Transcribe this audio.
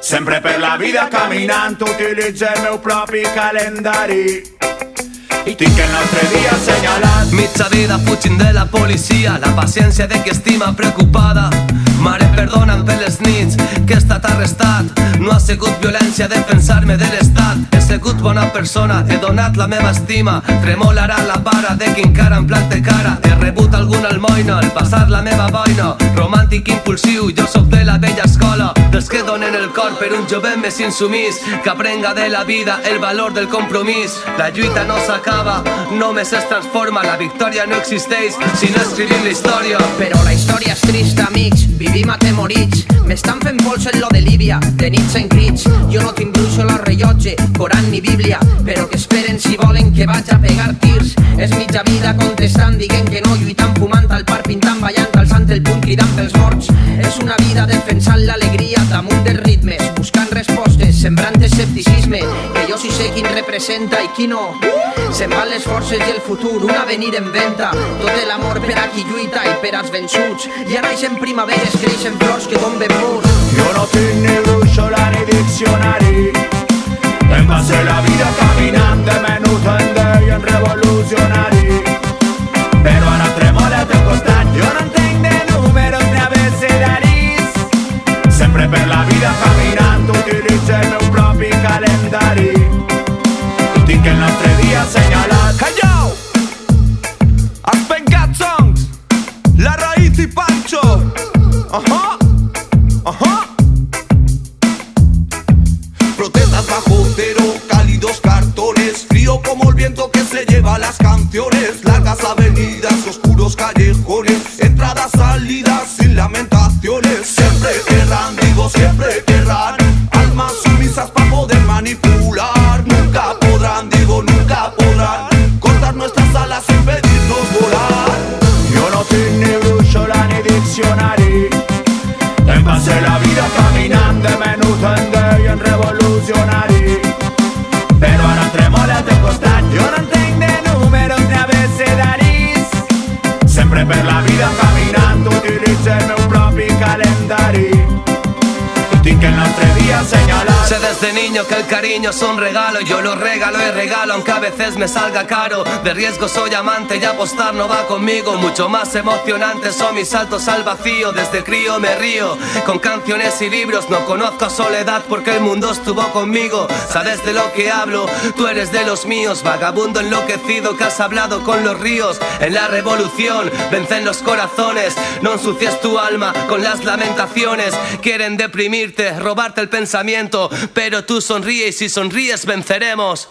Sempre per la vida caminant utilitzo el meu propi calendari. I tinc el nostre dia assenyalat. Mitja vida fugint de la policia La paciència de qui estima preocupada. Mare, perdona'm per les nits que he estat arrestat. No ha sigut violència defensar-me de l'estat sigut bona persona, he donat la meva estima. Tremolarà la vara de qui encara em plante cara. He rebut algun almoina al passar la meva boina. Romàntic impulsiu, jo sóc de la vella escola. Dels que donen el cor per un jovent més insumís Que aprenga de la vida el valor del compromís. La lluita no s'acaba, només es transforma La victòria no existeix si no escrivim la història. Però la història és trista, amics, vivim atemorits. M'estan fent pols en lo de Líbia, de nits en crits. Jo no tinc rellotge, Coran ni Bíblia, però que esperen si volen que vaig a pegar tirs. És mitja vida contestant, dient que no, lluitant, fumant al parc, pintant, ballant, alçant el punt, cridant pels morts. És una vida defensant l'alegria damunt dels ritmes, buscant respostes, sembrant escepticisme, que jo sí sé quin representa i qui no. Se'n van les forces i el futur, un avenir en venta, tot l'amor per a qui lluita i per als vençuts. Ara naixen primaveres, creixen flors que tomben murs. Jo no tinc ni brúixola ni diccionari Passé la vida caminant de menut en deien revolucionari Però ara tremola teu costat Jo no entenc de números ni abecedaris Sempre per la vida caminant utilitzo el meu propi calendari I tinc el nostre dia Hey yo, La Raíz y Pancho. Ajá, ajá. Largas avenidas, oscuros callejones, entradas, salidas sin lamentaciones. Siempre querrán, digo siempre querrán, almas sumisas para poder manipular. Nunca podrán, digo nunca podrán, cortar nuestras alas sin pedirnos volar. Jo no tinc ni brúixola ni diccionari Em passé la vida vida caminant utilitzo el meu propi calendari Tinc el nostre dia assenyalat Sé desde niño que el cariño es un regalo Yo lo regalo y regalo aunque a veces me salga caro. De riesgo soy amante y apostar no va conmigo Mucho más emocionantes son mis saltos al vacío. Desde crío me río con canciones y libros No conozco soledad porque el mundo estuvo conmigo. Sabes de lo que hablo, tú eres de los míos Vagabundo enloquecido que has hablado con los ríos. En la revolución vencen los corazones No ensucies tu alma con las lamentaciones Quieren deprimirte, robarte el pensamiento Pero tú sonríe y si sonríes venceremos